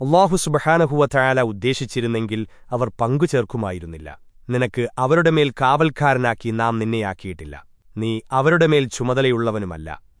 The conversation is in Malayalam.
അള്ളാഹു സുബഹാനഹുവ ഉദ്ദേശിച്ചിരുന്നെങ്കിൽ അവർ പങ്കുചേർക്കുമായിരുന്നില്ല. നിനക്ക് അവരുടെ മേൽ കാവൽക്കാരനാക്കി നാം നിന്നെയാക്കിയിട്ടില്ല. നീ അവരുടെ മേൽ ചുമതലയുള്ളവനുമല്ല.